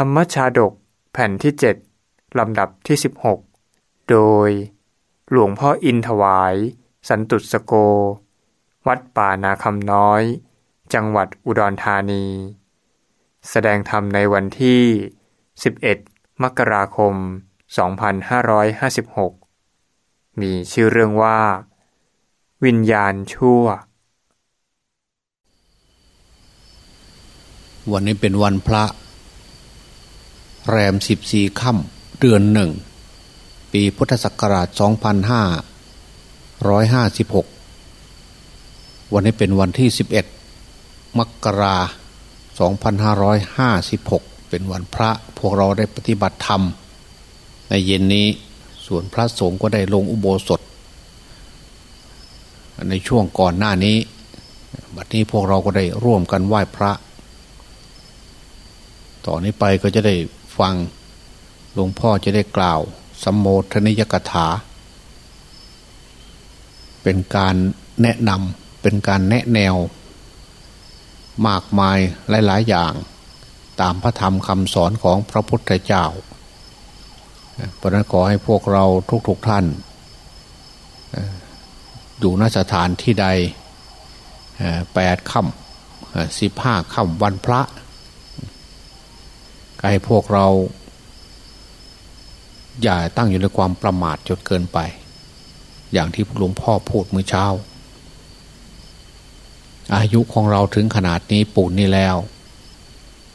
ธรรมชาดกแผ่นที่ 7 ลำดับที่ 16 โดย หลวงพ่ออินถวาย สันตุสโก วัดป่านาคำน้อย จังหวัดอุดรธานี แสดงธรรมในวันที่ 11 มกราคม 2556 มีชื่อเรื่องว่า วิญญาณชั่ว วันนี้เป็นวันพระ แรมสิบสี่ค่ำเดือนหนึ่ง ปีพุทธศักราชสองพันห้าร้อยห้าสิบหกวันนี้เป็นวันที่สิบเอ็ดมกราสองพันห้าร้อยห้าสิบหกเป็นวันพระพวกเราได้ปฏิบัติธรรม ในเย็นนี้ส่วนพระสงฆ์ก็ได้ลงอุโบสถ ในช่วงก่อนหน้านี้ บัดนี้พวกเราก็ได้ร่วมกันไหว้พระ ต่อนนี้ไปก็จะได้ ฟัง หลวงพ่อจะได้กล่าวสัมโมทนิยกถา เป็นการแนะนำเป็นการแนะแนว มากมายหลาย ๆ อย่าง ตามพระธรรมคำสอนของพระพุทธเจ้าเพราะนั้นขอให้พวกเราทุกๆทท่านอยู่นสถานที่ใดแปดค่ำสิบห้าค่ำวันพระ ให้พวกเรา อย่าตั้งอยู่ในความประมาทจนเกินไป อย่างที่หลวงพ่อพูดเมื่อเช้า อายุของเราถึงขนาดนี้ปูนนี้แล้ว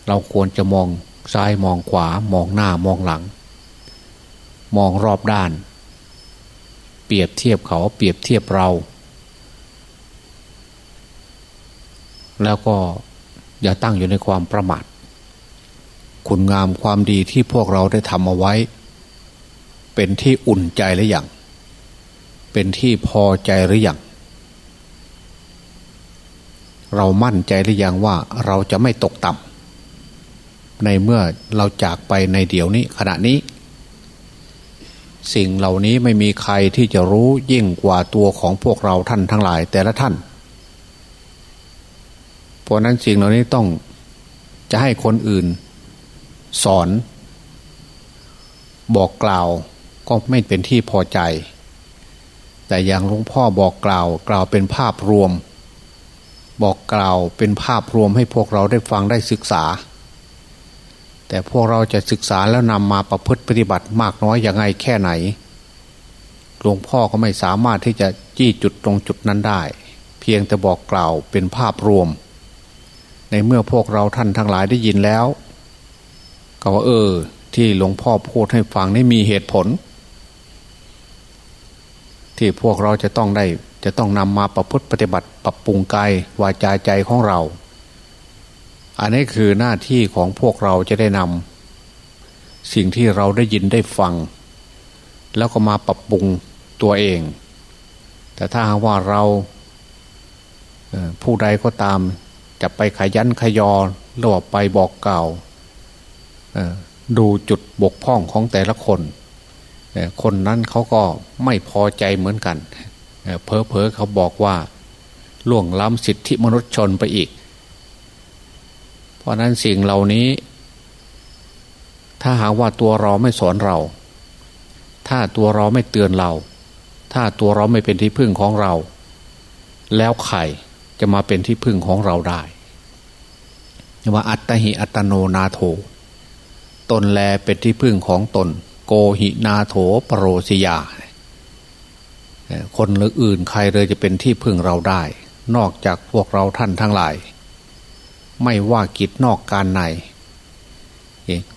เราควรจะมองซ้ายมองขวามองหน้ามองหลัง มองรอบด้าน เปรียบเทียบเขาเปรียบเทียบเรา แล้วก็อย่าตั้งอยู่ในความประมาท คุณงามความดีที่พวกเราได้ทำเอาไว้ เป็นที่อุ่นใจหรือยังเป็นที่พอใจหรือยังเรามั่นใจหรือยังว่าเราจะไม่ตกต่ำในเมื่อเราจากไปในเดี๋ยวนี้ขณะนี้ สิ่งเหล่านี้ไม่มีใครที่จะรู้ยิ่งกว่าตัวของพวกเราท่านทั้งหลาย แต่ละท่านเพราะนั้นสิ่งเหล่านี้ต้องจะให้คนอื่น สอน บอกกล่าวก็ไม่เป็นที่พอใจ แต่อย่างหลวงพ่อบอกกล่าว กล่าวเป็นภาพรวม บอกกล่าวเป็นภาพรวมให้พวกเราได้ฟังได้ศึกษา แต่พวกเราจะศึกษาแล้วนำมาประพฤติปฏิบัติมากน้อยอย่างไงแค่ไหนหลวงพ่อก็ไม่สามารถที่จะจี้จุดตรงจุดนั้นได้ เพียงแต่บอกกล่าวเป็นภาพรวม ในเมื่อพวกเราท่านทั้งหลายได้ยินแล้ว ก็ว่าเออ ที่หลวงพ่อพูดให้ฟังนี่มีเหตุผล ที่พวกเราจะต้องได้ จะต้องนำมาประพฤติปฏิบัติ ปรับปรุงกายวาจาใจของเรา อันนี้คือหน้าที่ของพวกเราจะได้นำสิ่งที่เราได้ยินได้ฟัง แล้วก็มาปรับปรุงตัวเอง แต่ถ้าว่าเราผู้ใดก็ตามจะไปขยันขยอหรือว่าไปบอกกล่าว ดูจุดบกพร่องของแต่ละคน คนนั้นเขาก็ไม่พอใจเหมือนกันเพอเพอเขาบอกว่าล่วงล้ำสิทธิมนุษยชนไปอีก เพราะนั้นสิ่งเหล่านี้ ถ้าหากว่าตัวเราไม่สอนเรา ถ้าตัวเราไม่เตือนเรา ถ้าตัวเราไม่เป็นที่พึ่งของเรา แล้วใครจะมาเป็นที่พึ่งของเราได้ว่าอัตหิอัตโนนาโถ ตนแลเป็นที่พึ่งของตน โกหินาโถปรโรสิยา คนหรืออื่นใครเลยจะเป็นที่พึ่งเราได้ นอกจากพวกเราท่านทั้งหลาย ไม่ว่ากิจนอกการใน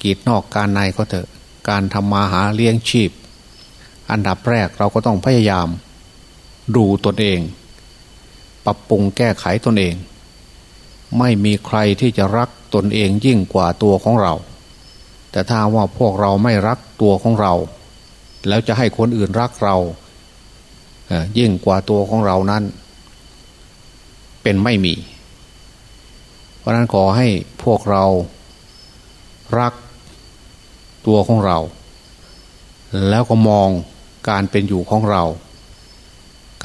กิจนอกการในก็เถอะการทำมาหาเลี้ยงชีพ อันดับแรกเราก็ต้องพยายาม ดูตนเอง ปรับปรุงแก้ไขตนเอง ไม่มีใครที่จะรักตนเองยิ่งกว่าตัวของเรา แต่ถ้าว่าพวกเราไม่รักตัวของเรา แล้วจะให้คนอื่นรักเรายิ่งกว่าตัวของเรานั้น เป็นไม่มี เพราะนั้นขอให้พวกเรารักตัวของเรา แล้วก็มองการเป็นอยู่ของเรา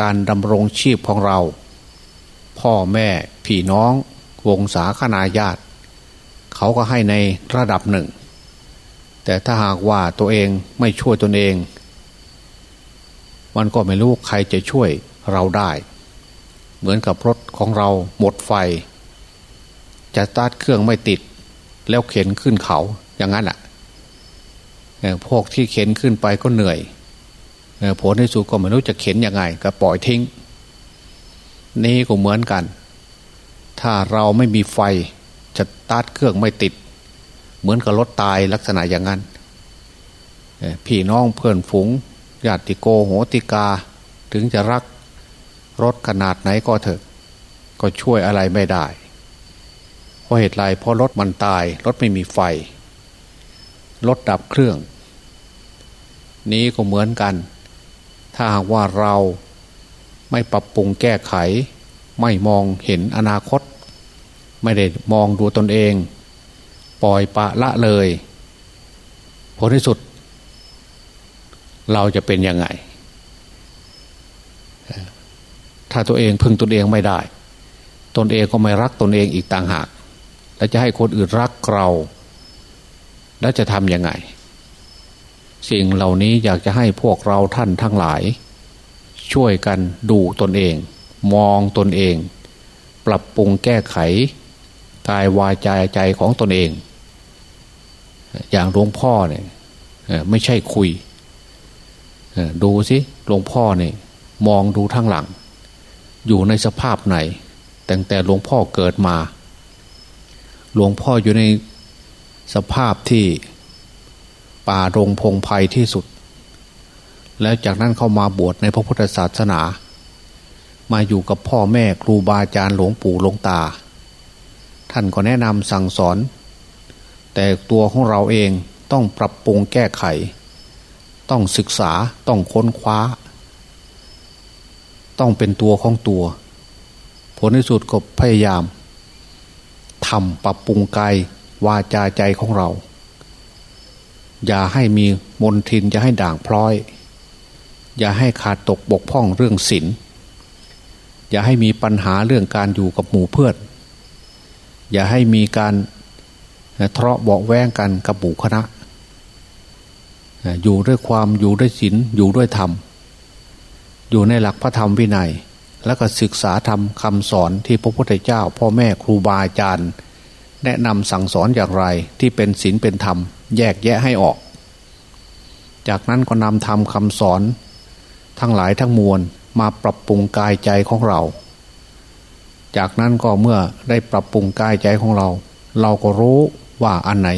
การดำรงชีพของเรา พ่อแม่พี่น้องวงศาคณาญาติ เขาก็ให้ในระดับหนึ่ง แต่ถ้าหากว่าตัวเองไม่ช่วยตนเอง มันก็ไม่รู้ใครจะช่วยเราได้ เหมือนกับรถของเราหมดไฟ จะตัดเครื่องไม่ติด แล้วเข็นขึ้นเขาอย่างนั้นอะพวกที่เข็นขึ้นไปก็เหนื่อยผลในสุดก็ไม่รู้จะเข็นยังไง ก็ปล่อยทิ้ง นี่ก็เหมือนกัน ถ้าเราไม่มีไฟจะตัดเครื่องไม่ติด เหมือนกับรถตายลักษณะอย่างนั้นพี่น้องเพื่อนฝูงญาติโกโหติกา ถึงจะรักรถขนาดไหนก็เถอะ ก็ช่วยอะไรไม่ได้ เพราะเหตุไรเพราะรถมันตาย รถไม่มีไฟ รถดับเครื่อง นี้ก็เหมือนกัน ถ้าหากว่าเราไม่ปรับปรุงแก้ไข ไม่มองเห็นอนาคต ไม่ได้มองดูตนเอง ปล่อยปะละเลยผลที่สุด เราจะเป็นยังไง ถ้าตัวเองพึ่งตนเองไม่ได้ ตนเองก็ไม่รักตนเองอีกต่างหาก แล้วจะให้คนอื่นรักเรา แล้วจะทำยังไง สิ่งเหล่านี้อยากจะให้พวกเราท่านทั้งหลาย ช่วยกันดูตนเอง มองตนเอง ปรับปรุงแก้ไขกายวาจาใจของตนเอง อย่างหลวงพ่อเนี่ยไม่ใช่คุยดูสิหลวงพ่อเนี่ยมองดูทั้งหลัง อยู่ในสภาพไหนแต่แต่หลวงพ่อเกิดมา หลวงพ่ออยู่ในสภาพที่ป่ารงพงไพ่ที่สุด แล้วจากนั้นเข้ามาบวชในพระพุทธศาสนา มาอยู่กับพ่อแม่ครูบาอาจารย์หลวงปู่หลวงตา ท่านก็แนะนำสั่งสอน แต่ตัวของเราเองต้องปรับปรุงแก้ไข ต้องศึกษาต้องค้นคว้า ต้องเป็นตัวของตัว ผลที่สุดก็พยายามทำปรับปรุงกายวาจาใจของเรา อย่าให้มีมนทินอย่าให้ด่างพร้อย อย่าให้ขาดตกบกพร่องเรื่องศีลอย่าให้มีปัญหาเรื่องการอยู่กับหมู่เพื่อน อย่าให้มีการ ทะเลาะเบาแวงกันกับหมู่คณะ อยู่ด้วยความอยู่ด้วยศีลอยู่ด้วยธรรม อยู่ในหลักพระธรรมวินัย แล้วก็ศึกษาธรรมคำสอนที่พระพุทธเจ้า พ่อแม่ครูบาอาจารย์ แนะนำสั่งสอนอย่างไรที่เป็นศีลเป็นธรรม แยกแยะให้ออก จากนั้นก็นำธรรมคำสอน ทั้งหลายทั้งมวลมาปรับปรุงกายใจของเรา จากนั้นก็เมื่อได้ปรับปรุงกายใจของเรา เราก็รู้ ว่าอันไหน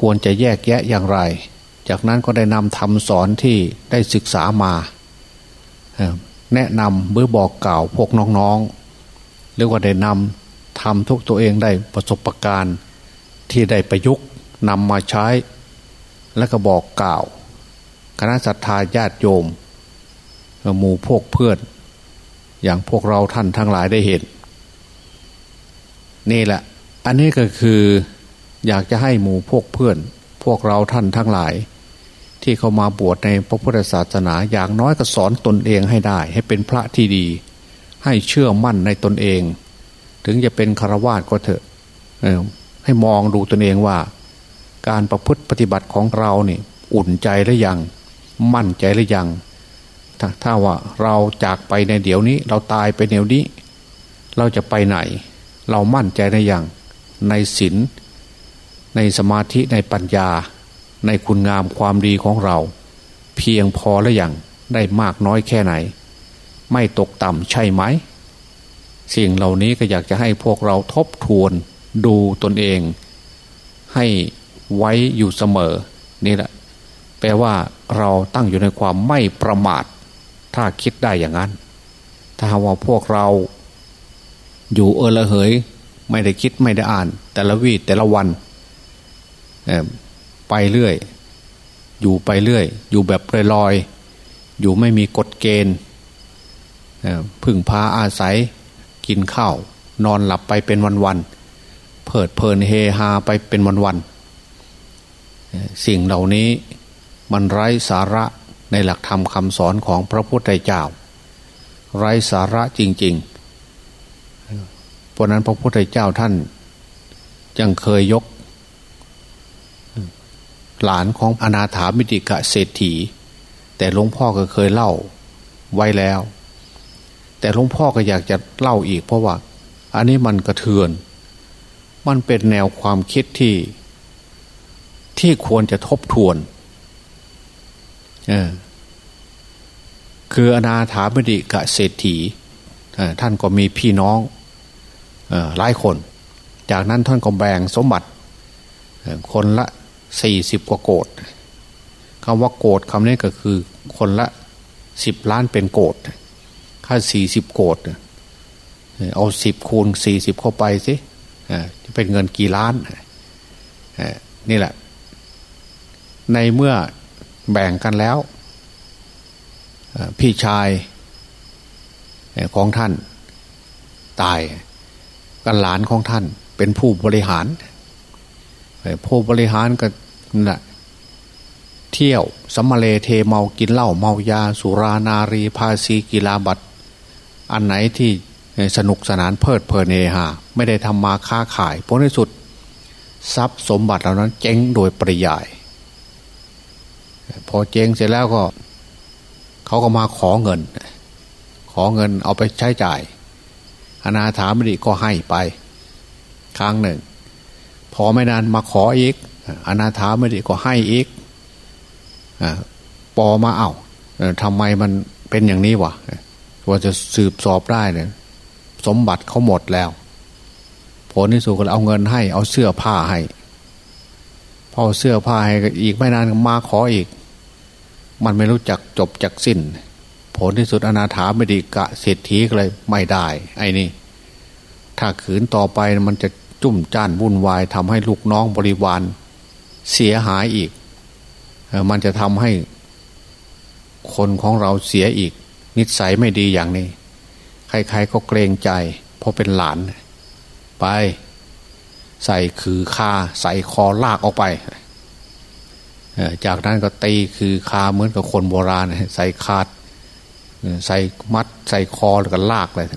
ควรจะแยกแยะอย่างไร จากนั้นก็ได้นำธรรมสอนที่ได้ศึกษามาแนะนำเบื่อบอกกล่าวพวกน้องๆหรือว่าได้นำทำทุกตัวเองได้ประสบการณ์ที่ได้ประยุกต์นำมาใช้ และก็บอกกล่าว คณะสัตยาญาติโยมหมู่พวกเพื่อน อย่างพวกเราท่านทั้งหลายได้เห็น นี่แหละ อันนี้ก็คือ อยากจะให้หมู่พวกเพื่อน พวกเราท่านทั้งหลาย ที่เขามาบวชในพระพุทธศาสนาอย่างน้อยก็สอนตนเองให้ได้ ให้เป็นพระที่ดี ให้เชื่อมั่นในตนเอง ถึงจะเป็นคารวาสก็เถอะให้มองดูตนเองว่า การประพฤติปฏิบัติของเราเนี่ยอุ่นใจหรือยัง มั่นใจหรือยังถถ้าว่าเราจากไปในเดี๋ยวนี้ เราตายไปเดี๋ยวนี้ เราจะไปไหน เรามั่นใจในอย่างในศีล ในสมาธิในปัญญา ในคุณงามความดีของเรา เพียงพอแล้วอย่างได้มากน้อยแค่ไหน ไม่ตกต่ำใช่ไหมสิ่งเหล่านี้ก็อยากจะให้พวกเราทบทวนดูตนเอง ให้ไว้อยู่เสมอ นี่แหละ แปลว่าเราตั้งอยู่ในความไม่ประมาท ถ้าคิดได้อย่างนั้น ถ้าว่าพวกเราอยู่เออละเหย ไม่ได้คิดไม่ได้อ่าน แต่ละวีแต่ละวัน ไปเรื่อย อยู่ไปเรื่อย อยู่แบบลอยๆอยู่ไม่มีกฎเกณฑ์พึ่งพาอาศัยกินข้าวนอนหลับไปเป็นวันๆเพิดเพลินเฮฮาไปเป็นวันๆสิ่งเหล่านี้มันไร้สาระในหลักธรรมคำสอนของพระพุทธเจ้า ไร้สาระจริงๆเพราะนั้นพระพุทธเจ้าท่านยังเคยยก หลานของอนาถามิติกะเศรษฐี แต่หลวงพ่อก็เคยเล่าไว้แล้ว แต่หลวงพ่อก็อยากจะเล่าอีกเพราะว่า อันนี้มันกระเทือน มันเป็นแนวความคิดที่ ที่ควรจะทบทวนเออคืออนาถามิติกะเศรษฐีท่านก็มีพี่น้องหลายคน จากนั้นท่านก็แบ่งสมบัติคนละ สี่สิบกว่าโกดคำว่าโกดคำนี้ก็คือคนละสิบล้านเป็นโกดค่าสี่สิบโกดเอาสิบคูณสี่สิบเข้าไปสิจะเป็นเงินกี่ล้านนี่แหละ ในเมื่อแบ่งกันแล้วพี่ชายของท่านตายกันหลานของท่านเป็นผู้บริหาร ผู้บริหารก็นะเที่ยวสัมมาเลเทเมากินเหล้าเมายา สุรานารีภาษีกีฬาบัตร อันไหนที่สนุกสนานเพลิดเพลินเฮฮาไม่ได้ทำมาค้าขายผลในสุด ทรัพย์สมบัติเหล่านั้น เจ๊งโดยปริยาย พอเจ๊งเสร็จแล้วก็ เขาก็มาขอเงิน ขอเงินเอาไปใช้จ่ายอนาถามิดีก็ให้ไป ครั้งหนึ่ง พอไม่นานมาขออีกอนาถาไม่ดีก็ให้อีกอปอมาเอา้าทำไมมันเป็นอย่างนี้วะว่าจะสืบสอบได้เนี่ยสมบัติเขาหมดแล้ว ผลที่สุดก็เอาเงินให้ เอาเสื้อผ้าให้พอเสื้อผ้าให้อีกไม่นานมาขออีก มันไม่รู้จักจบจักสิ้น ผลที่สุดอนาถาไม่ดีกะเศรษฐีเลยไม่ได้ ไอ้นี่ ถ้าขืนต่อไปมันจะ จุ่มจ้านวุ่นวายทำให้ลูกน้องบริวารเสียหายอีก มันจะทำให้คนของเราเสียอีก นิสัยไม่ดีอย่างนี้ ใครๆก็เกรงใจ เพราะเป็นหลาน ไป ใส่คือคาใส่คอลากออกไป จากนั้นก็ตีคือคาเหมือนกับคนโบราณ ใส่คาด ใส่มัด ใส่คอแล้วก็ลากเลย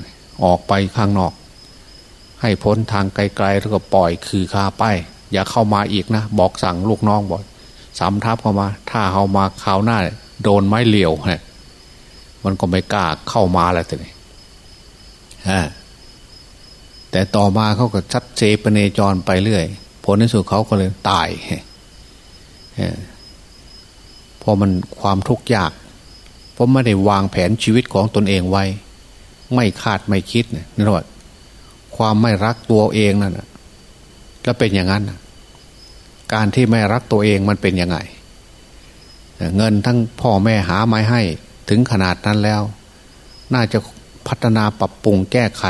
ออกไปข้างนอก ให้พ้นทางไกลๆแล้วก็ปล่อยคือคาไป อย่าเข้ามาอีกนะ บอกสั่งลูกน้องบอกสำทับเข้ามา ถ้าเข้ามาคราวหน้า โดนไม้เหลียวฮะมันก็ไม่กล้าเข้ามาแล้วทีนี้ฮะแต่ต่อมาเขาก็ชัดเจปเนจรไปเรื่อย ผลในสุดเขาก็เลยตายเพราะมันความทุกข์ยาก เพราะไม่ได้วางแผนชีวิตของตนเองไว้ ไม่คาดไม่คิดเนี่ยนี่ว่า ความไม่รักตัวเองนั่นแล้วเป็นอย่างนั้นการที่ไม่รักตัวเองมันเป็นยังไง เงินทั้งพ่อแม่หาไมาให้ถึงขนาดนั้นแล้ว น่าจะพัฒนาปรับปรุงแก้ไข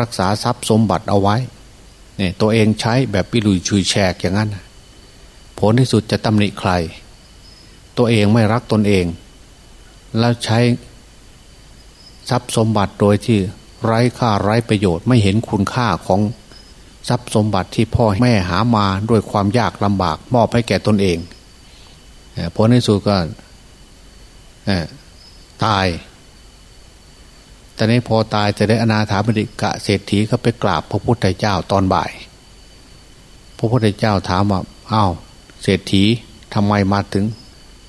รักษาทรัพย์สมบัติเอาไว้เนี่ยตัวเองใช้แบบปิลุยชุยแฉกอย่างนั้นผลที่สุดจะตำหนิใคร ตัวเองไม่รักตนเอง แล้วใช้ทรัพย์สมบัติโดยที่ ไร้ค่าไร้ประโยชน์ไม่เห็นคุณค่าของทรัพย์สมบัติที่พ่อแม่หามาด้วยความยากลำบากมอบให้แก่ตนเองผลในสุดก็ตาย แต่ในพอตายจะได้อนาถาบิกะเศรษฐีก็ไปกราบพระพุทธเจ้าตอนบ่าย พระพุทธเจ้าถามว่าอ้าวเศรษฐีทำไมมาถึง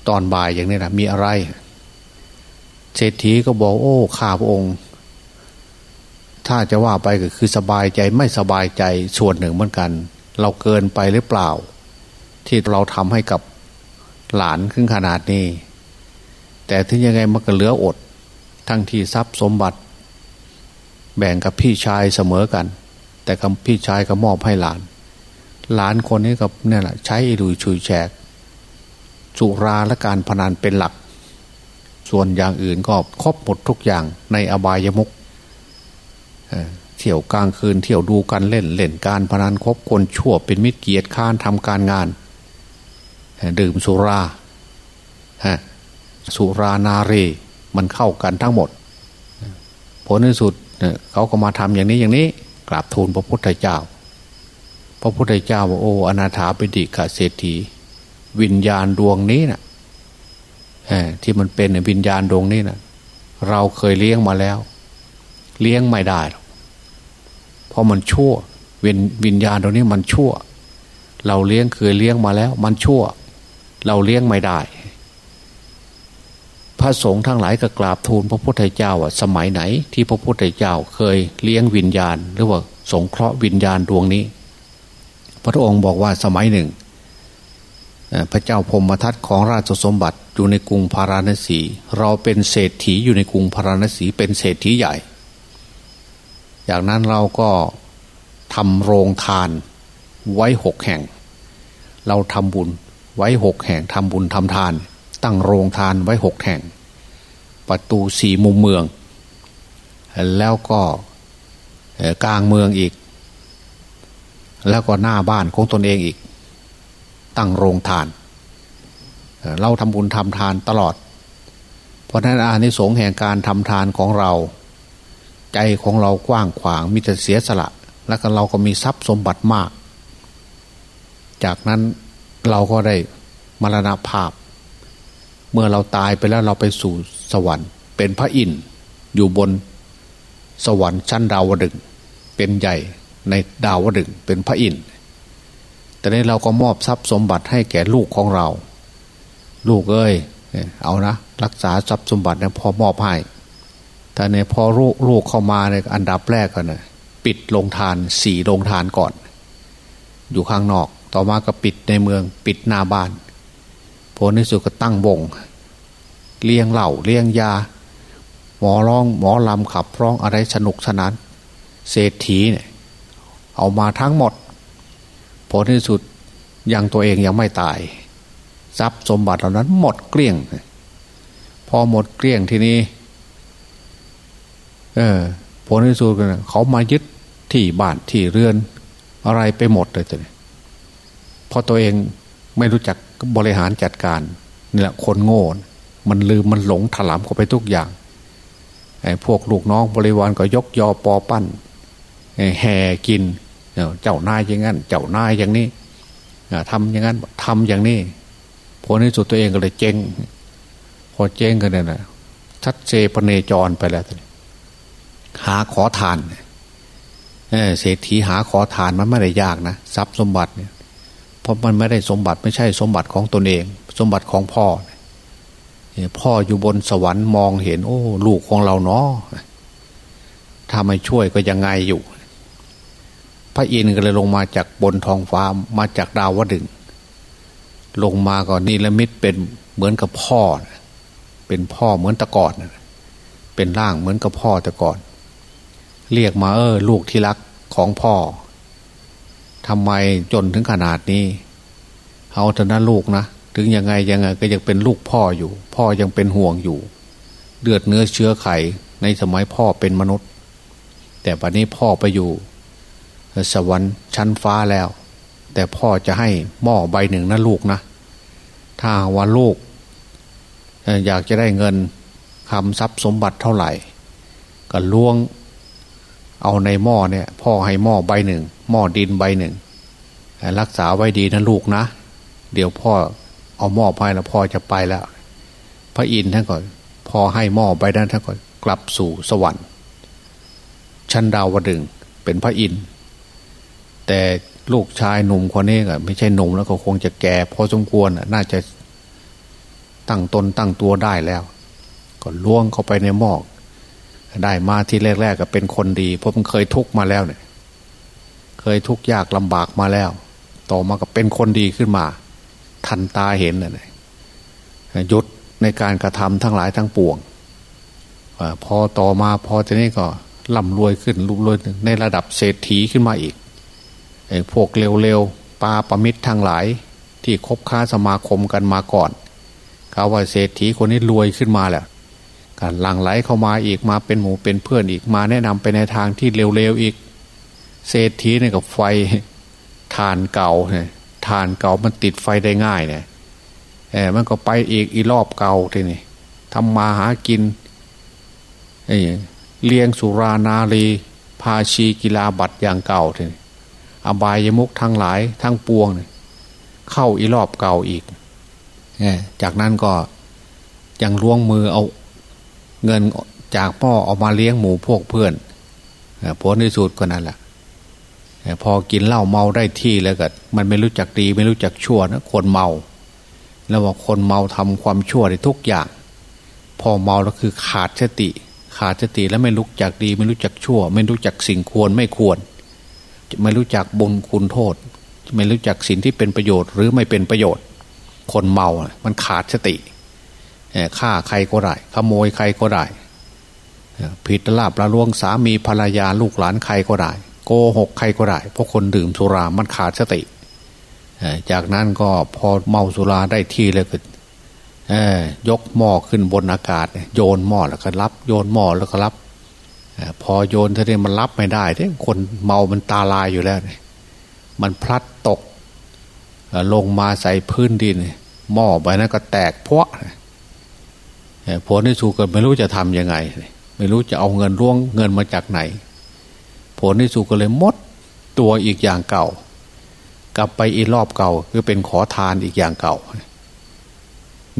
ตอนบ่ายอย่างนี้นะมีอะไร เศรษฐีก็บอกโอ้ข้าพระองค์ ถ้าจะว่าไปก็คือสบายใจไม่สบายใจส่วนหนึ่งเหมือนกัน เราเกินไปหรือเปล่า ที่เราทำให้กับหลานขึ้นขนาดนี้ แต่ถึงยังไงมันก็เหลืออด ทั้งที่ทรัพย์สมบัติ แบ่งกับพี่ชายเสมอกัน แต่กับพี่ชายก็มอบให้หลาน หลานคนนี้กับเนี่ยแหละใช้อิรุยชุยแฉกสุราและการพนันเป็นหลัก ส่วนอย่างอื่นก็ครบหมดทุกอย่างในอบายมุก เที่ยวกลางคืนเที่ยวดูกันเล่นเล่นการพนันคบคนชั่วเป็นมิตรเกียรติค้านทำการงาน ดื่มสุราสุรานาเรมันเข้ากันทั้งหมด ผลในสุดเขาก็มาทำอย่างนี้อย่างนี้ กราบทูลพระพุทธเจ้า พระพุทธเจ้าบอกโอ้อนาถาปิฎกเศรษฐี วิญญาณดวงนี้นะ่ะที่มันเป็นวิญญาณดวงนี้นะเราเคยเลี้ยงมาแล้ว เลี้ยงไม่ได้ เพราะมันชั่ววิญวิญญาณตรงนี้มันชั่ว เราเลี้ยงเคยเลี้ยงมาแล้ว มันชั่ว เราเลี้ยงไม่ได้ พระสงฆ์ทั้งหลายก็กราบทูลพระพุทธเจ้าว่าสมัยไหน ที่พระพุทธเจ้าเคยเลี้ยงวิญญาณ หรือว่าสงเคราะห์วิญญาณดวงนี้ พระองค์บอกว่าสมัยหนึ่ง พระเจ้าพมทัตของราชสมบัติอยู่ในกรุงพาราณสี เราเป็นเศรษฐีอยู่ในกรุงพาราณสีเป็นเศรษฐีใหญ่ จากนั้นเราก็ทำโรงทานไว้หกแห่ง เราทำบุญไว้หกแห่งทำบุญทำทาน ตั้งโรงทานไว้หกแห่ง ประตูสี่มุมเมือง แล้วก็กลางเมืองอีก แล้วก็หน้าบ้านของตนเองอีก ตั้งโรงทาน เราทำบุญทำทานตลอด เพราะนั้นอานิสงส์แห่งการทำทานของเรา ใจของเรากว้างขวางมีแต่เสียสละ แล้วก็เราก็มีทรัพย์สมบัติมาก จากนั้นเราก็ได้มรณภาพ เมื่อเราตายไปแล้วเราไปสู่สวรรค์ เป็นพระอินทร์อยู่บนสวรรค์ชั้นดาวดึงเป็นใหญ่ในดาวดึงเป็นพระอินทร์แต่นี้เราก็มอบทรัพย์สมบัติให้แก่ลูกของเรา ลูกเอ้ยเอานะ รักษาทรัพย์สมบัติเนี่ยพอมอบให้ แต่เนี่ยพอลูกลูกเข้ามาในอันดับแรกกันนะปิดโรงทานสี่โรงทานก่อน อยู่ข้างนอก ต่อมาก็ปิดในเมืองปิดหน้าบ้านผลในสุดก็ตั้งวงเลี้ยงเหล่าเลี้ยงยา หมอร้องหมอลำขับร้องอะไรสนุกสนาน เศรษฐีเนี่ยเอามาทั้งหมดผลที่สุดยังตัวเองยังไม่ตาย ทรัพย์สมบัติเหล่านั้นหมดเกลี้ยง พอหมดเกลี้ยงทีนี้ เออผลที่สุดกันเขามายึดที่บ้านที่เรือน อะไรไปหมดเลยตัวนี้พอตัวเองไม่รู้จักบริหารจัดการนี่แหละคนโง่ มันลืมมันหลงถลำเข้าไปทุกอย่างไอ้พวกลูกน้องบริวารก็ยกยอปอปั้นแห่กินเจ้านายอย่างนั้น เจ้านายอย่างนี้ทำอย่างนั้นทำอย่างนี้ผลในสุดตัวเองก็เลยเจงพอเจงกันเนี่ยนะชัดเจปเนจรไปแล้ว หาขอทานเศรษฐีหาขอทานมันไม่ได้ยากนะทรัพย์สมบัติเนี่ยเพราะมันไม่ได้สมบัติไม่ใช่สมบัติของตนเอง สมบัติของพ่อพ่ออยู่บนสวรรค์มองเห็น โอ้ ลูกของเราเนาะถ้าไม่ช่วยก็ยังไงอยู่ พระอินทร์ก็เลยลงมาจากบนท้องฟ้ามาจากดาวดึงลงมาก่อนนิลมิตเป็นเหมือนกับพ่อ เป็นพ่อเหมือนตะกอนเป็นร่างเหมือนกับพ่อตะกอน เรียกมาเออลูกที่รักของพ่อทำไมจนถึงขนาดนี้ เอาเถอะนะลูกนะ ถึงยังไงยังไงก็ยังเป็นลูกพ่ออยู่ พ่อยังเป็นห่วงอยู่ เลือดเนื้อเชื้อไขในสมัยพ่อเป็นมนุษย์ แต่ปัจนี้พ่อไปอยู่ สวรรค์ชั้นฟ้าแล้ว แต่พ่อจะให้หม้อใบหนึ่งนะลูกนะ ถ้าว่าลูก อยากจะได้เงินคำทรัพย์สมบัติเท่าไหร่ ก็ล่วง เอาในหม้อเนี่ย พ่อให้หม้อใบหนึ่งหม้อดินใบหนึ่งรักษาไว้ดีนะลูกนะ เดี๋ยวพ่อเอาหม้อไปแล้วพ่อจะไปแล้ว พระอินทร์ท่านก็พอให้หม้อไปนั้นท่านก็กลับสู่สวรรค์ชั้นดาวดึงเป็นพระอินทร์แต่ลูกชายหนุ่มคนนี้ก็ไม่ใช่หนุ่มแล้วก็คงจะแก่พอสมควรน่าจะตั้งตนตั้งตัวได้แล้ว ก็ล่วงเข้าไปในหม้อ ได้มาที่แรกๆก็เป็นคนดี เพราะมันเคยทุกมาแล้วเนี่ย เคยทุกยากลำบากมาแล้ว ต่อมาก็เป็นคนดีขึ้นมา ทันตาเห็นเลยยุดในการกระทำทั้งหลายทั้งปวงพอต่อมาพอจะนี้ก็ร่ำรวยขึ้นรุ่มรวยในระดับเศรษฐีขึ้นมาอีกไอ้พวกเร็วๆปาประมิตรทั้งหลาย ที่คบค้าสมาคมกันมาก่อนเขาว่าเศรษฐีคนนี้รวยขึ้นมาแหละ การหลั่งไหลเข้ามาอีกมาเป็นหมูเป็นเพื่อนอีกมาแนะนำไปในทางที่เร็วๆอีก เศรษฐีเนี่ยกับไฟทานเก่าเนี่ยทานเก่ามันติดไฟได้ง่ายเนี่ยเออมันก็ไปอีกอีรอบเก่าทีนี่ทำมาหากินเลี้ยงสุรานารีพาชีกีฬาบัตรอย่างเก่าทีนี่อบายมุกทั้งหลายทั้งปวงเนี่ยเข้าอีรอบเก่าอีกจากนั้นก็ยังล่วงมือเอา เงินจากพ่อออกมาเลี้ยงหมูพวกเพื่อนผลในสุดก็นั่นแหละพอกินเหล้าเมาได้ที่แล้วก็มันไม่รู้จักดีไม่รู้จักชั่วนะคนเมา แล้วว่าคนเมาทำความชั่วในทุกอย่าง พอเมาแล้วคือขาดสติ ขาดสติแล้วไม่รู้จักดี ไม่รู้จักชั่ว ไม่รู้จักสิ่งควรไม่ควร ไม่รู้จักบุญคุณโทษ ไม่รู้จักสิ่งที่เป็นประโยชน์ หรือไม่เป็นประโยชน์ คนเมา มันขาดสติ ฆ่าใครก็ได้ขโมยใครก็ได้ผิดลาบละลวงสามีภรรยาลูกหลานใครก็ได้ โกหกใครก็ได้ เพราะคนดื่มสุรามันขาดสติ จากนั้นก็พอเมาสุราได้ที่แล้วก็ยกหม้อขึ้นบนอากาศ โยนหม้อแล้วก็รับ โยนหม้อแล้วก็รับพอโยนเท่านี้มันรับไม่ได้ที่คนเมามันตาลายอยู่แล้ว มันพลัดตกลงมาใส่พื้นดิน หม้อใบนั้นก็แตกเพราะ ผลที่สุดก็ไม่รู้จะทำยังไง ไม่รู้จะเอาเงินร่วงเงินมาจากไหน ผลที่สุดก็เลยมดตัวอีกอย่างเก่า กลับไปอีกรอบเก่าคือเป็นขอทานอีกอย่างเก่า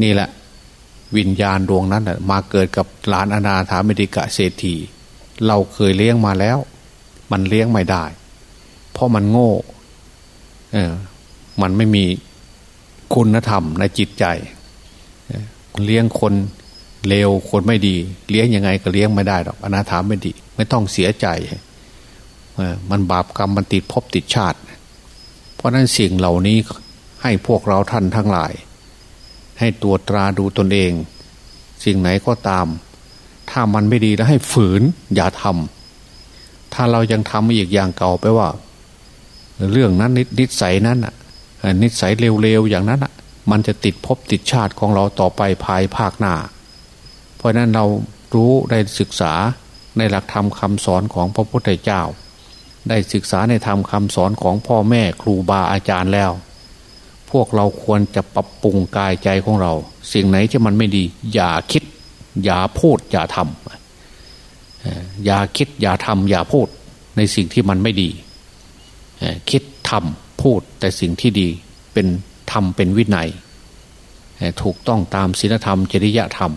นี่แหละ วิญญาณดวงนั้นมาเกิดกับหลานอนาถาเมดิกะเศรษฐีเราเคยเลี้ยงมาแล้ว มันเลี้ยงไม่ได้ เพราะมันโง่เออมันไม่มีคุณธรรมในจิตใจ เลี้ยงคน เลวคนไม่ดี เลี้ยงยังไงก็เลี้ยงไม่ได้หรอกอนาถาไม่ดี ไม่ต้องเสียใจมันบาปกรรมมันติดภพติดชาติ เพราะนั้นสิ่งเหล่านี้ให้พวกเราท่านทั้งหลาย ให้ตัวตราดูตนเอง สิ่งไหนก็ตาม ถ้ามันไม่ดีแล้วให้ฝืนอย่าทำถ้าเรายังทำอีกอย่างเก่าไปว่า เรื่องนั้นนิสัยนั้นอะนิสัยเร็วๆอย่างนั้นอะมันจะติดภพติดชาติของเราต่อไปภายภาคหน้า เพราะนั้นเรารู้ได้ศึกษาในหลักธรรมคำสอนของพระพุทธเจ้า ได้ศึกษาในธรรมคำสอนของพ่อแม่ครูบาอาจารย์แล้ว พวกเราควรจะปรับปรุงกายใจของเรา สิ่งไหนที่มันไม่ดี อย่าคิด อย่าพูด อย่าทำอย่าคิดอย่าทำอย่าพูดในสิ่งที่มันไม่ดี คิดทำพูดแต่สิ่งที่ดีเป็นทำเป็นวินัย ถูกต้องตามศีลธรรมจริยธรรม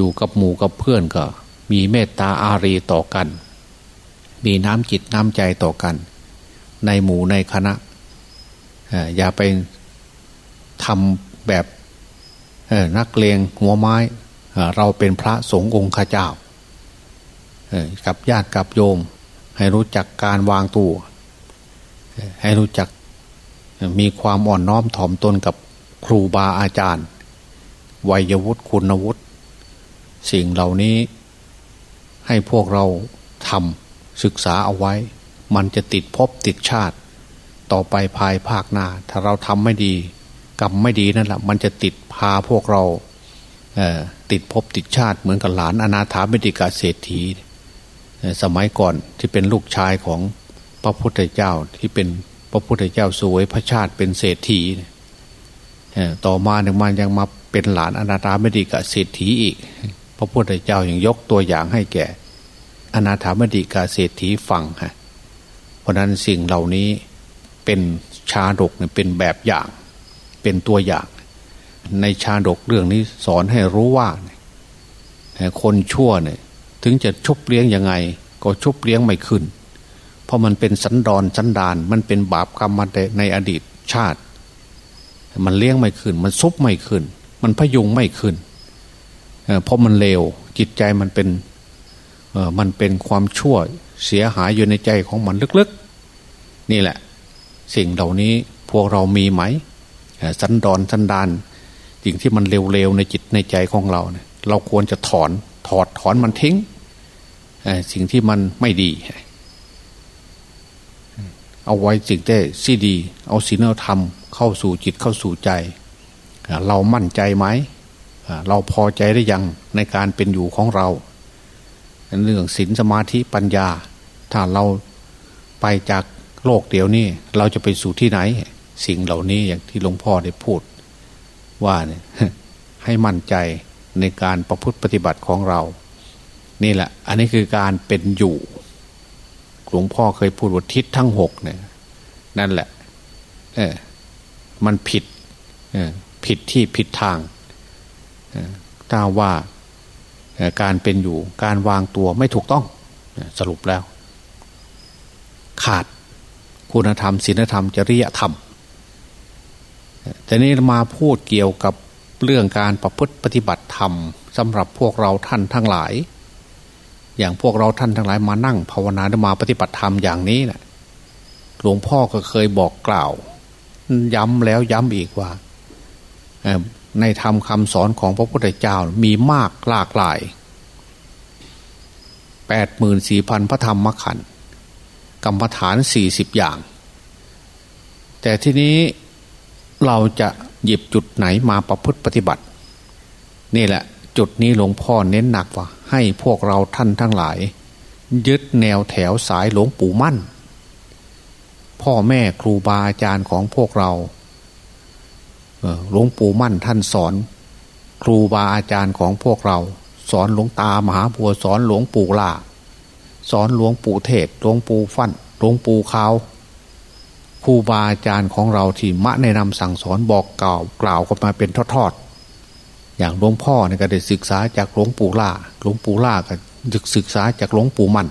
อยู่กับหมู่กับเพื่อนก็ มีเมตตาอารีต่อกัน มีน้ำจิตน้ำใจต่อกัน ในหมู่ในคณะอย่าไปทำแบบนักเลงหัวไม้ เราเป็นพระสงฆ์องค์ข้าเจ้ากับญาติกับโยม ให้รู้จักการวางตัว ให้รู้จักมีความอ่อนน้อมถ่อมตนกับครูบาอาจารย์ วัยวุฒิคุณวุฒิ สิ่งเหล่านี้ให้พวกเราทำศึกษาเอาไว้ มันจะติดภพติดชาติ ต่อไปภายภาคหน้า ถ้าเราทำไม่ดีกรรมไม่ดีนั่นแหละมันจะติดพาพวกเราติดภพติดชาติเหมือนกับหลานอนาถาเมติกาเศรษฐี สมัยก่อนที่เป็นลูกชายของพระพุทธเจ้าที่เป็นพระพุทธเจ้าสวยพระชาติเป็นเศรษฐีต่อมาหนึ่งมันยังมาเป็นหลานอนาถาเมติกาเศรษฐีอีก พระพุทธเจ้ายัางยกตัวอย่างให้แก่ อนาถามดีกาเศรษฐีฟังฮะเพราะนั้นสิ่งเหล่านี้เป็นชาดกเป็นแบบอย่าง เป็นตัวอย่าง ในชาดกเรื่องนี้สอนให้รู้ว่าคนชั่วเนี่ยถึงจะชุบเลี้ยงยังไง ก็ชุบเลี้ยงไม่ขึ้น เพราะมันเป็นสันดอนสันดาน มันเป็นบาปกรรมมาในอดีตชาติ มันเลี้ยงไม่ขึ้น มันซุบไม่ขึ้น มันพยุงไม่ขึ้น เพราะมันเลวจิตใจมันเป็นมันเป็นความชั่วเสียหายอยู่ในใจของมันลึกๆ นี่แหละ สิ่งเหล่านี้พวกเรามีไหมสันดอนสันดานสิ่งที่มันเร็วๆในจิตในใจของเราเนี่ยเราควรจะถอนถอดถอนมันทิ้งสิ่งที่มันไม่ดี เอาไว้สิ่งที่ซีดี เอาศีลธรรมเข้าสู่จิตเข้าสู่ใจ เรามั่นใจไหม เราพอใจได้ยังในการเป็นอยู่ของเราเรื่องศีลสมาธิปัญญา ถ้าเราไปจากโลกเดียวนี้เราจะไปสู่ที่ไหน สิ่งเหล่านี้อย่างที่หลวงพ่อได้พูด ว่าเนี่ยให้มั่นใจในการประพฤติปฏิบัติของเรา นี่แหละ อันนี้คือการเป็นอยู่หลวงพ่อเคยพูดว่าทิศทั้งหกเนี่ยนั่นแหละ เออมันผิด เออผิดที่ผิดทาง ถ้าว่าการเป็นอยู่การวางตัวไม่ถูกต้องสรุปแล้ว ขาดคุณธรรมศีลธรรม จริยธรรมแต่นี้มาพูดเกี่ยวกับเรื่องการประพฤติปฏิบัติธรรมสำหรับพวกเราท่านทั้งหลาย อย่างพวกเราท่านทั้งหลายมานั่ง ภาวนามาปฏิบัติธรรมอย่างนี้นะหลวงพ่อก็เคยบอกกล่าว ย้ำแล้วย้ำอีกว่า ในธรรมคำสอนของพระพุทธเจ้ามีมากหลากหลายแปดหมื่นสี่พันพระธรรมขันธ์กรรมฐานสี่สิบอย่าง แต่ทีนี้เราจะหยิบจุดไหนมาประพฤติปฏิบัติ นี่แหละ จุดนี้หลวงพ่อเน้นหนักว่า ให้พวกเราท่านทั้งหลาย ยึดแนวแถวสายหลวงปู่มั่น พ่อแม่ครูบาอาจารย์ของพวกเรา หลวงปู่มั่นท่านสอน ครูบาอาจารย์ของพวกเรา สอนหลวงตามหาบัวสอนหลวงปู่ล่าสอนหลวงปู่เทศหลวงปู่ฟัน่นหลวงปู่ขาวครูบาอาจารย์ของเราที่มะแนะนำสั่งสอนบอกกล่าวกล่าวกันมาเป็นทอดๆอย่างหลวงพ่อเนี่ยก็ได้ศึกษาจากหลวงปู่ล่าหลวงปู่ล่าก็ศึกษาจากหลวงปู่มั่น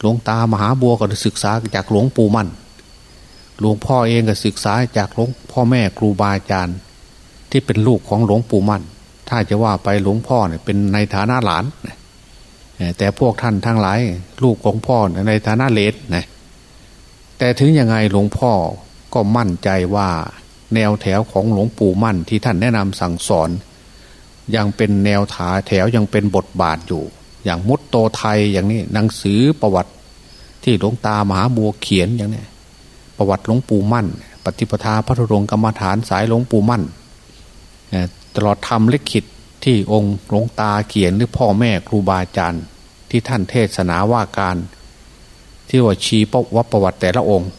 หลวงตามหาบัวก็ได้ศึกษาจากหลวงปู่มั่น หลวงพ่อเองก็ศึกษาจากหลวงพ่อแม่ครูบาอาจารย์ ที่เป็นลูกของหลวงปู่มั่น ถ้าจะว่าไปหลวงพ่อเนี่ยเป็นในฐานะหลาน แต่พวกท่านทั้งหลายลูกของพ่อในฐานะเลดนะแต่ถึงยังไงหลวงพ่อก็มั่นใจว่าแนวแถวของหลวงปู่มั่นที่ท่านแนะนำสั่งสอน ยังเป็นแนวถาแถวยังเป็นบทบาทอยู่ อย่างมุตโตไทยอย่างนี้หนังสือประวัติที่หลวงตามหาบัวเขียนอย่างนี้ ประวัติหลวงปู่มั่น ปฏิปทาพระธุรงกรรมฐานสายหลวงปู่มั่นตลอดธรรมลิขิตที่องค์หลวงตาเขียนหรือพ่อแม่ครูบาอาจารย์ ที่ท่านเทศนาว่าการ ที่ว่าชี้ปวัประวัติแต่ละองค์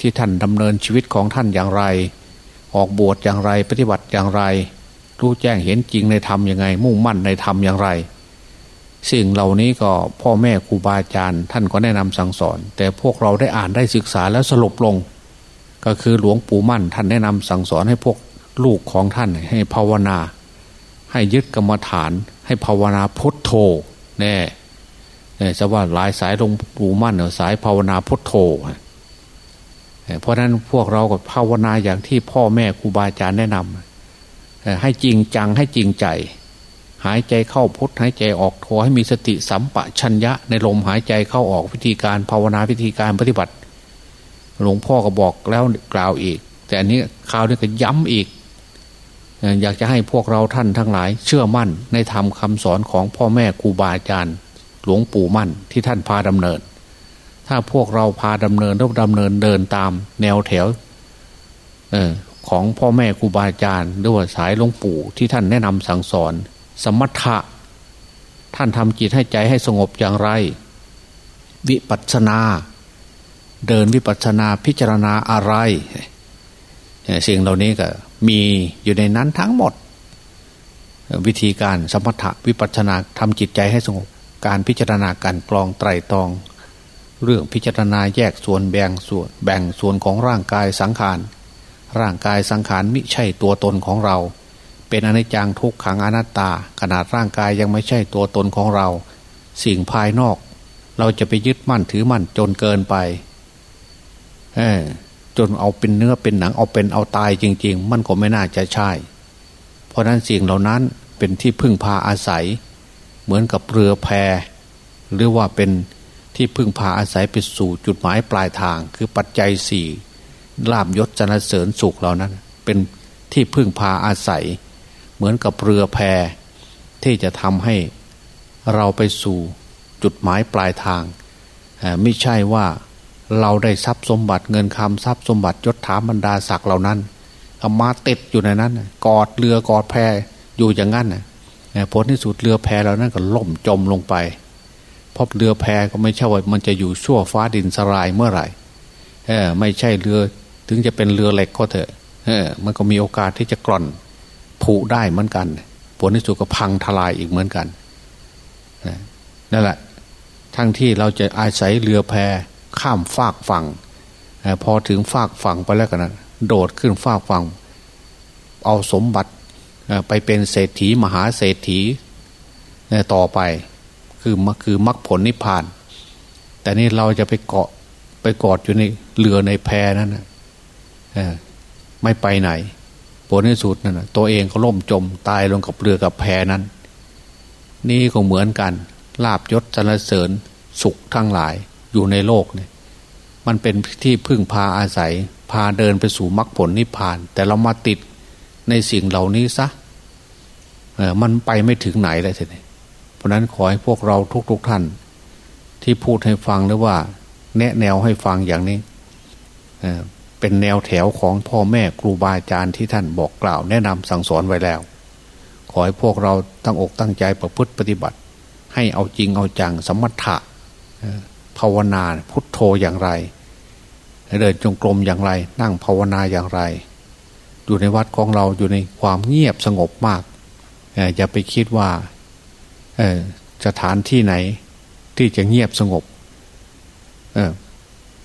ที่ท่านดำเนินชีวิตของท่านอย่างไร ออกบวชอย่างไรปฏิบัติอย่างไร รู้แจ้งเห็นจริงในธรรมยังไง มุ่งมั่นในธรรมอย่างไร สิ่งเหล่านี้ก็พ่อแม่ครูบาอาจารย์ ท่านก็แนะนำสั่งสอน แต่พวกเราได้อ่านได้ศึกษาแล้วสรุปลง ก็คือหลวงปู่มั่น ท่านแนะนำสั่งสอนให้พวกลูกของท่านให้ภาวนา ให้ยึดกรรมฐาน ให้ภาวนาพุทโธแน่แน่จะว่าหลายสายหลวงปู่มั่นสายภาวนาพุทโธเพราะนั้นพวกเราก็ภาวนาอย่างที่พ่อแม่ครูบาอาจารย์แนะนำให้จริงจังให้จริงใจ หายใจเข้าพุทหายใจออกโทให้มีสติสัมปชัญญะ ในลมหายใจเข้าออกวิธีการภาวนาวิธีการปฏิบัติ หลวงพ่อก็บอกแล้วกล่าวอีก แต่อันนี้คราวนี้ก็ย้ำอีก อยากจะให้พวกเราท่านทั้งหลาย เชื่อมั่นในธรรมคาสอนของพ่อแม่ครูบาอาจารย์ หลวงปู่มั่นที่ท่านพาดำเนิน ถ้าพวกเราพาดำเนินต้องดำเนินเดินตามแนวแถวออของพ่อแม่ครูบาอาจารย์หรือว่าสายหลวงปู่ที่ท่านแนะนำสั่งสอน สมถะ ท่านทำจิตให้ใจให้สงบอย่างไร วิปัสนา เดินวิปัสนาพิจารณาอะไร สิ่งเหล่านี้ก็มีอยู่ในนั้นทั้งหมด วิธีการสมถะวิปัสนาทำจิตใจให้สงบการพิจารณาการกลองไตรตอง เรื่องพิจารณาแยกส่วนแบ่งส่วน แบ่งส่วนของร่างกายสังขารร่างกายสังขารมิใช่ตัวตนของเรา เป็นอนิจจังทุกขังอนัตตา ขนาดร่างกายยังไม่ใช่ตัวตนของเรา สิ่งภายนอก เราจะไปยึดมั่นถือมั่นจนเกินไปจนเอาเป็นเนื้อเป็นหนังเอาเป็นเอาตายจริง ๆ มันก็ไม่น่าจะใช่ เพราะนั้นสิ่งเหล่านั้นเป็นที่พึ่งพาอาศัย เหมือนกับเรือแพหรือว่าเป็นที่พึ่งพาอาศัยไปสู่จุดหมายปลายทาง คือปัจจัยสี่ลาบยศจนเสริญสุขเหล่านั้น เป็นที่พึ่งพาอาศัย เหมือนกับเรือแพที่จะทำให้เราไปสู่จุดหมายปลายทาง ไม่ใช่ว่าเราได้ทรัพย์สมบัติเงินคำทรัพย์สมบัติยศถาบรรดาศักดิ์เหล่านั้นมาติดอยู่ในนั้น กอดเรือกอดแพอยู่อย่างนั้นผลที่สุดเรือแพเรานั้นก็ล่มจมลงไปเพราะเรือแพก็ไม่ใช่ว่ามันจะอยู่ชั่วฟ้าดินสลายเมื่อไหร่ไม่ใช่เรือถึงจะเป็นเรือเหล็กก็เถอะมันก็มีโอกาสที่จะกร่อน ผุได้เหมือนกัน ผลที่สุดก็พังทลายอีกเหมือนกันนั่นแหละ ทั้งที่เราจะอาศัยเรือแพข้ามฟากฝั่งพอถึงฟากฝั่งไปแล้วกันนะโดดขึ้นฟากฝั่ง เอาสมบัติไปเป็นเศรษฐีมหาเศรษฐีต่อไป คือคือมรรคผลนิพพาน แต่นี่เราจะไปเกาะไปไปกอดอยู่ในเรือในแพนั่นนะไม่ไปไหน ผลในสุดนั่นตัวเองก็ล่มจมตายลงกับเรือกับแพนั้น นี่ก็เหมือนกัน ลาบยศสรรเสริญสุขทั้งหลายอยู่ในโลกเนี่ยมันเป็นที่พึ่งพาอาศัย พาเดินไปสู่มรรคผลนิพพาน แต่เรามาติดในสิ่งเหล่านี้ซะเออมันไปไม่ถึงไหนเลยทีนี้เพราะนั้นขอให้พวกเราทุกๆทท่าน ที่พูดให้ฟังหรือว่า แนะแนวให้ฟังอย่างนี้ เป็นแนวแถวของพ่อแม่ครูบาอาจารย์ที่ท่านบอกกล่าวแนะนำสั่งสอนไว้แล้ว ขอให้พวกเราตั้งอกตั้งใจประพฤติปฏิบัติ ให้เอาจริงเอาจังสมถะภาวนาพุทโธอย่างไรเดินจงกรมอย่างไร นั่งภาวนาอย่างไร อยู่ในวัดของเราอยู่ในความเงียบสงบมากอย่าไปคิดว่าสถานที่ไหนที่จะเงียบสงบ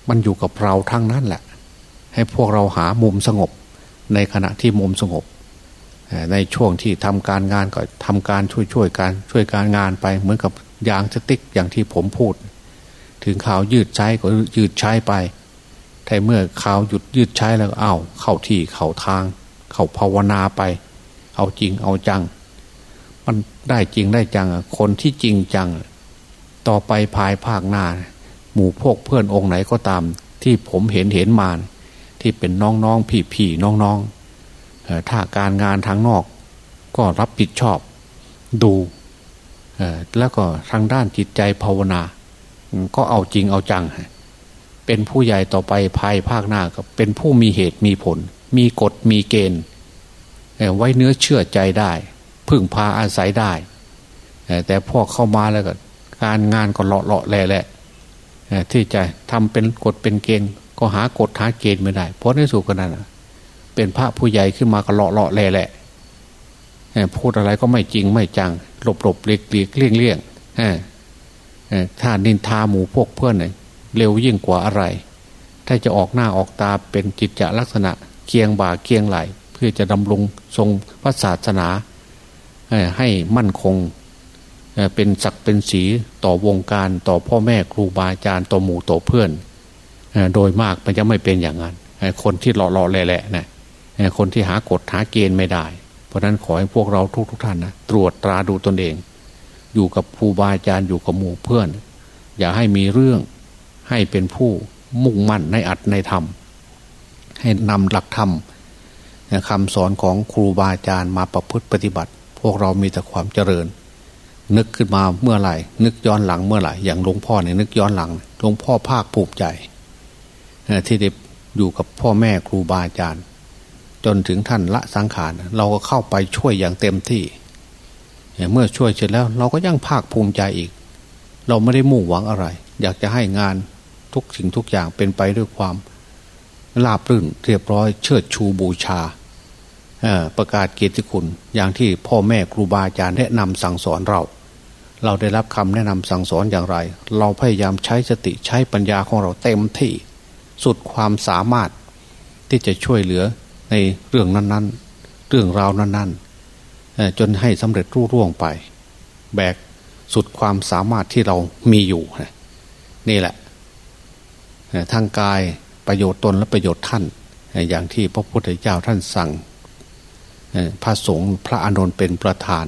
มันอยู่กับเราทั้งนั้นแหละ ให้พวกเราหามุมสงบ ในขณะที่มุมสงบ ในช่วงที่ทำการงานก็ทำการช่วยช่วยการช่วยการงานไปเหมือนกับยางสติ๊กอย่างที่ผมพูด ถึงข่าวยืดใช้ก็ยืดใช้ไปแต่เมื่อข่าวหยุดยืดใช้แล้วเอา้าเข้าที่เข้าทาง เข้าภาวนาไป เอาจริงเอาจัง มันได้จริงได้จังคนที่จริงจัง ต่อไปภายภาคหน้า หมู่พวกเพื่อนองค์ไหนก็ตาม ที่ผมเห็นเห็นมา ที่เป็นน้องน้องพี่พี่น้องน้องถ้าการงานทางนอก ก็รับผิดชอบดูแล้วก็ทางด้านจิตใจภาวนา ก็เอาจริงเอาจัง เป็นผู้ใหญ่ต่อไปภายภาคหน้าก็เป็นผู้มีเหตุมีผล มีกฎมีเกณฑ์ ไว้เนื้อเชื่อใจได้ พึ่งพาอาศัยได้ แต่พวกเข้ามาแล้วก็ การงานก็เลาะเลาะแหละแหละที่จะทำเป็นกฎเป็นเกณฑ์ ก็หากฎหาเกณฑ์ไม่ได้ เพราะในสุกันนั้นเป็นพระผู้ใหญ่ขึ้นมาก็เลาะเลาะแหละแหละพูดอะไรก็ไม่จริงไม่จังหลบหลบเลียกเลียกเลี่ยงเลี่ยงถ้านินทาหมูพวกเพื่อนเนี่ยเร็วยิ่งกว่าอะไร ถ้าจะออกหน้าออกตาเป็นจิตจะลักษณะเคียงบ่าเคียงไหล เพื่อจะดำรงทรงพระศาสนาให้มั่นคงเป็นศักเป็นสีต่อวงการต่อพ่อแม่ครูบาอาจารย์ต่อหมู่ต่อเพื่อน โดยมากมันจะไม่เป็นอย่างนั้นคนที่หล่อหล่อแหละนะคนที่หากฎหาเกณฑ์ไม่ได้ เพราะนั้นขอให้พวกเราทุกๆทท่านนะตรวจตราดูตนเอง อยู่กับครูบาอาจารย์อยู่กับหมู่เพื่อน อย่าให้มีเรื่องให้เป็นผู้มุ่งมั่นในอัดในธรรม ให้นำหลักธรรมคำสอนของครูบาอาจารย์มาประพฤติปฏิบัติ พวกเรามีแต่ความเจริญ นึกขึ้นมาเมื่อไหร่ นึกย้อนหลังเมื่อไหร่อย่างหลวงพ่อเนี่ยนึกย้อนหลังหลวงพ่อภาคภูมิใจ ที่ได้อยู่กับพ่อแม่ครูบาอาจารย์ จนถึงท่านละสังขาร เราก็เข้าไปช่วยอย่างเต็มที่ เมื่อช่วยเสร็จแล้วเราก็ยังภาคภูมิใจอีก เราไม่ได้มุ่งหวังอะไร อยากจะให้งานทุกสิ่งทุกอย่างเป็นไปด้วยความราบรื่นเรียบร้อยเชิดชูบูชาประกาศเกียรติคุณ อย่างที่พ่อแม่ครูบาอาจารย์แนะนำสั่งสอนเรา เราได้รับคำแนะนำสั่งสอนอย่างไร เราพยายามใช้สติใช้ปัญญาของเราเต็มที่ สุดความสามารถที่จะช่วยเหลือในเรื่องนั้น ๆ เรื่องราวนั้นๆจนให้สำเร็จรุ่ร่วงไป แบกสุดความสามารถที่เรามีอยู่นี่แหละทางกายประโยชน์ตนและประโยชน์ท่าน อย่างที่พระพุทธเจ้าท่านสั่งพระสงฆ์พระอานนท์เป็นประธาน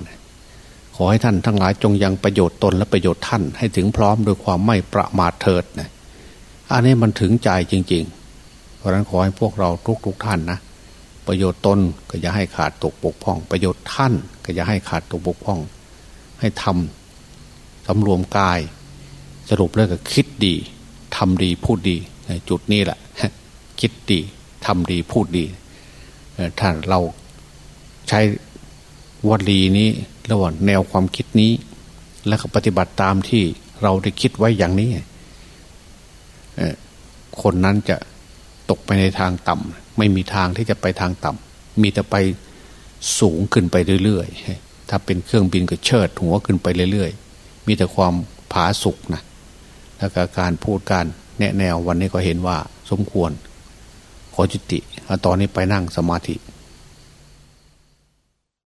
ขอให้ท่านทั้งหลายจงยังประโยชน์ตนและประโยชน์ท่านให้ถึงพร้อมโดยความไม่ประมาทเถิดนะ อันนี้มันถึงใจจริง ๆ เพราะฉะนั้นขอให้พวกเราทุกๆทท่านนะประโยชน์ตนก็อย่าให้ขาดตกปกพ่อง ประโยชน์ท่านก็อย่าให้ขาดตกปกพ่อง ให้ทำสำรวมกาย สรุปแล้วก็คิดดีทำดีพูดดีจุดนี้แหละคิดดีทำดีพูดดีถ้าเราใช้วลีนี้ระหว่างแนวความคิดนี้ แล้วก็ปฏิบัติตามที่เราได้คิดไว้อย่างนี้ คนนั้นจะตกไปในทางต่ำไม่มีทางที่จะไปทางต่ำมีแต่ไปสูงขึ้นไปเรื่อยๆ ถ้าเป็นเครื่องบินก็เชิดหัวขึ้นไปเรื่อยๆ มีแต่ความผาสุกนะแล้วก็การพูดการแนะแนววันนี้ก็เห็นว่าสมควร ขอจุติตอนนี้ไปนั่งสมาธิ